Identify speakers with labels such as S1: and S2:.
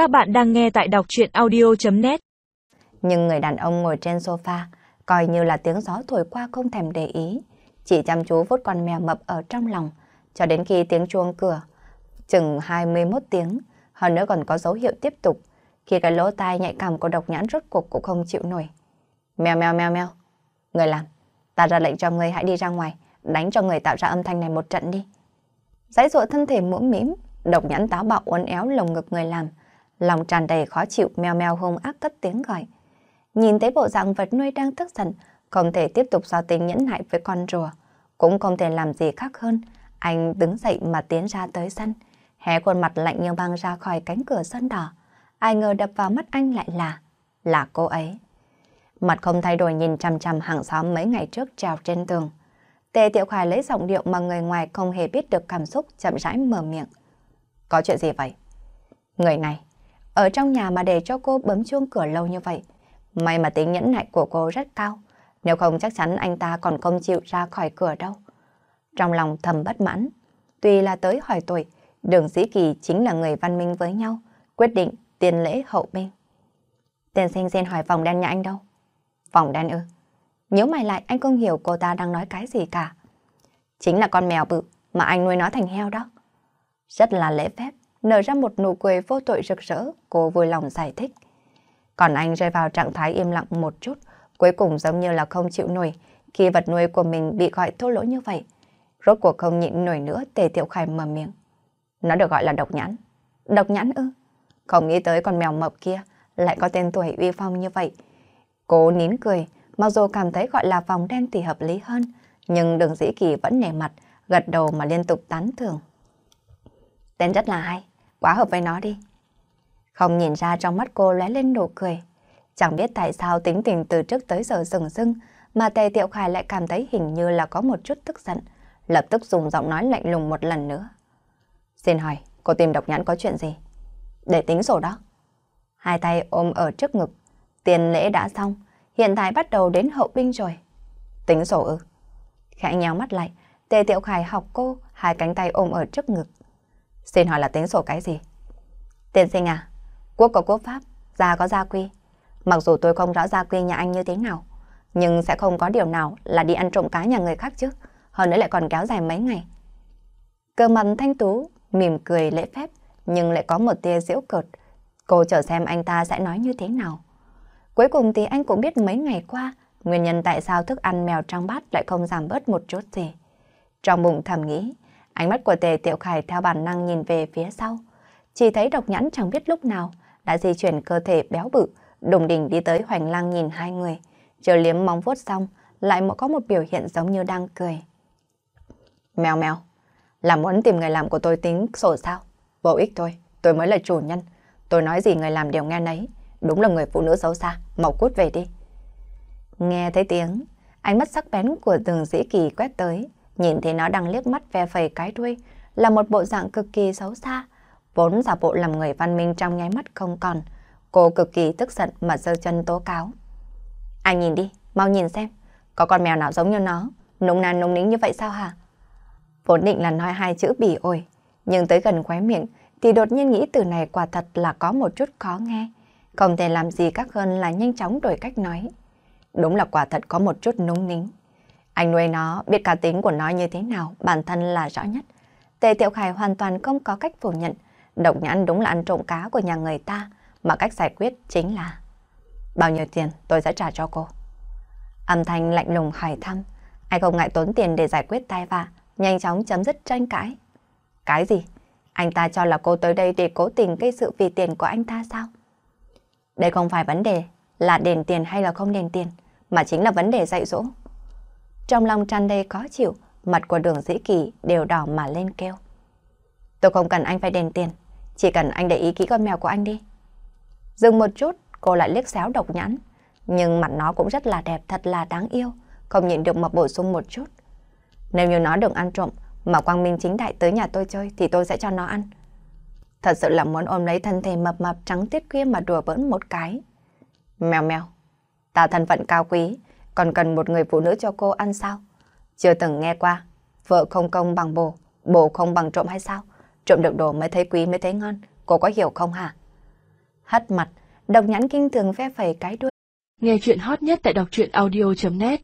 S1: Các bạn đang nghe tại đọc chuyện audio.net
S2: Nhưng người đàn ông ngồi trên sofa, coi như là tiếng gió thổi qua không thèm để ý. Chỉ chăm chú vút con mèo mập ở trong lòng, cho đến khi tiếng chuông cửa, chừng 21 tiếng, hơn nữa còn có dấu hiệu tiếp tục, khi cái lỗ tai nhạy cảm của độc nhãn rốt cuộc cũng không chịu nổi. Mèo mèo mèo mèo, người làm, ta ra lệnh cho người hãy đi ra ngoài, đánh cho người tạo ra âm thanh này một trận đi. Giấy dụa thân thể mũm mím độc nhãn táo bạo uốn éo lồng ngực người làm, lòng tràn đầy khó chịu meo meo hung ác cất tiếng gọi. Nhìn thấy bộ dạng vật nuôi đang tức giận, không thể tiếp tục giao tình nhẫn nại với con rùa, cũng không thể làm gì khác hơn. Anh đứng dậy mà tiến ra tới sân, hé khuôn mặt lạnh như băng ra khỏi cánh cửa sân đỏ. Ai ngờ đập vào mắt anh lại là, là cô ấy. Mặt không thay đổi nhìn chằm chằm hàng xóm mấy ngày trước trèo trên tường. Tề Tiểu Khải lấy giọng điệu mà người ngoài không hề biết được cảm xúc chậm rãi mở miệng. Có chuyện gì vậy? Người này, ở trong nhà mà để cho cô bấm chuông cửa lâu như vậy. May mà tính nhẫn nại của cô rất cao. Nếu không chắc chắn anh ta còn không chịu ra khỏi cửa đâu. Trong lòng thầm bất mãn. Tuy là tới hỏi tuổi, đường dĩ kỳ chính là người văn minh với nhau. Quyết định tiền lễ hậu binh. Tiền sinh xin hỏi vòng đen nhà anh đâu? Vòng đen ư? Nhớ mày lại anh không hiểu cô ta đang nói cái gì cả. Chính là con mèo bự mà anh nuôi nó thành heo đó. Rất là lễ phép, nở ra một nụ cười vô tội rực rỡ, cô vui lòng giải thích. Còn anh rơi vào trạng thái im lặng một chút, cuối cùng giống như là không chịu nổi khi vật nuôi của mình bị gọi thô lỗ như vậy. Rốt cuộc không nhịn nổi nữa tề tiểu khải mở miệng. Nó được gọi là độc nhãn. Độc nhãn ư? Không nghĩ tới con mèo mập kia lại có tên tuổi uy phong như vậy. Cô nín cười, mặc dù cảm thấy gọi là vòng đen thì hợp lý hơn, nhưng đường dĩ kỳ vẫn nể mặt, gật đầu mà liên tục tán thưởng. Tên rất là hay, quá hợp với nó đi. Không nhìn ra trong mắt cô lóe lên nụ cười. Chẳng biết tại sao tính tình từ trước tới giờ rừng rưng, mà Tề Tiệu Khải lại cảm thấy hình như là có một chút tức giận, lập tức dùng giọng nói lạnh lùng một lần nữa. Xin hỏi, cô tìm độc nhãn có chuyện gì? Để tính sổ đó. Hai tay ôm ở trước ngực, tiền lễ đã xong, hiện tại bắt đầu đến hậu binh rồi. Tính sổ ư? Khẽ nhéo mắt lại, Tề Tiệu Khải học cô, hai cánh tay ôm ở trước ngực. Xin hỏi là tính sổ cái gì? Tiên sinh à, quốc có quốc pháp, gia có gia quy. Mặc dù tôi không rõ gia quy nhà anh như thế nào, nhưng sẽ không có điều nào là đi ăn trộm cá nhà người khác chứ. Hơn nữa lại còn kéo dài mấy ngày. Cơ mặt thanh tú, mỉm cười lễ phép, nhưng lại có một tia giễu cợt. Cô chờ xem anh ta sẽ nói như thế nào. Cuối cùng thì anh cũng biết mấy ngày qua, nguyên nhân tại sao thức ăn mèo trong bát lại không giảm bớt một chút gì. Trong bụng thầm nghĩ, Ánh mắt của Tề Tiểu Khải theo bản năng nhìn về phía sau. Chỉ thấy độc nhãn chẳng biết lúc nào đã di chuyển cơ thể béo bự, đùng đỉnh đi tới hoành lang nhìn hai người. Chờ liếm móng vuốt xong, lại có một biểu hiện giống như đang cười. Mèo mèo, là muốn tìm người làm của tôi tính sổ sao? Vô ích thôi, tôi mới là chủ nhân. Tôi nói gì người làm đều nghe nấy. Đúng là người phụ nữ xấu xa, mau cút về đi. Nghe thấy tiếng, ánh mắt sắc bén của từng dĩ kỳ quét tới, Nhìn thấy nó đang liếc mắt ve phẩy cái đuôi, là một bộ dạng cực kỳ xấu xa. Vốn giả bộ làm người văn minh trong nháy mắt không còn. Cô cực kỳ tức giận mà giơ chân tố cáo. Anh nhìn đi, mau nhìn xem. Có con mèo nào giống như nó, nũng nan nũng nính như vậy sao hả? Vốn định là nói hai chữ bỉ ổi, nhưng tới gần khóe miệng thì đột nhiên nghĩ từ này quả thật là có một chút khó nghe. Không thể làm gì khác hơn là nhanh chóng đổi cách nói. Đúng là quả thật có một chút nũng nính. Anh nuôi nó, biết cá tính của nó như thế nào, bản thân là rõ nhất. Tề Tiểu Khải hoàn toàn không có cách phủ nhận. Độc nhãn đúng là ăn trộm cá của nhà người ta, mà cách giải quyết chính là Bao nhiêu tiền tôi sẽ trả cho cô. Âm thanh lạnh lùng hỏi thăm, anh không ngại tốn tiền để giải quyết tai vạ, nhanh chóng chấm dứt tranh cãi. Cái gì? Anh ta cho là cô tới đây để cố tình gây sự vì tiền của anh ta sao? Đây không phải vấn đề là đền tiền hay là không đền tiền, mà chính là vấn đề dạy dỗ. Trong lòng tràn đầy khó chịu, mặt của đường dĩ kỳ đều đỏ mà lên kêu. Tôi không cần anh phải đền tiền, chỉ cần anh để ý kỹ con mèo của anh đi. Dừng một chút, cô lại liếc xéo độc nhãn. Nhưng mặt nó cũng rất là đẹp, thật là đáng yêu, không nhịn được mà bổ sung một chút. Nếu như nó đừng ăn trộm, mà Quang Minh chính đại tới nhà tôi chơi thì tôi sẽ cho nó ăn. Thật sự là muốn ôm lấy thân thể mập mập trắng tiết kia mà đùa bỡn một cái. Mèo mèo, ta thân phận cao quý, còn cần một người phụ nữ cho cô ăn sao? Chưa từng nghe qua, vợ không công bằng bồ, bồ không bằng trộm hay sao? Trộm được đồ mới thấy quý mới thấy ngon, cô có hiểu không hả? Hất mặt, độc nhãn kinh thường phe phẩy cái đuôi.
S1: Nghe chuyện hot nhất tại đọc truyện audio.net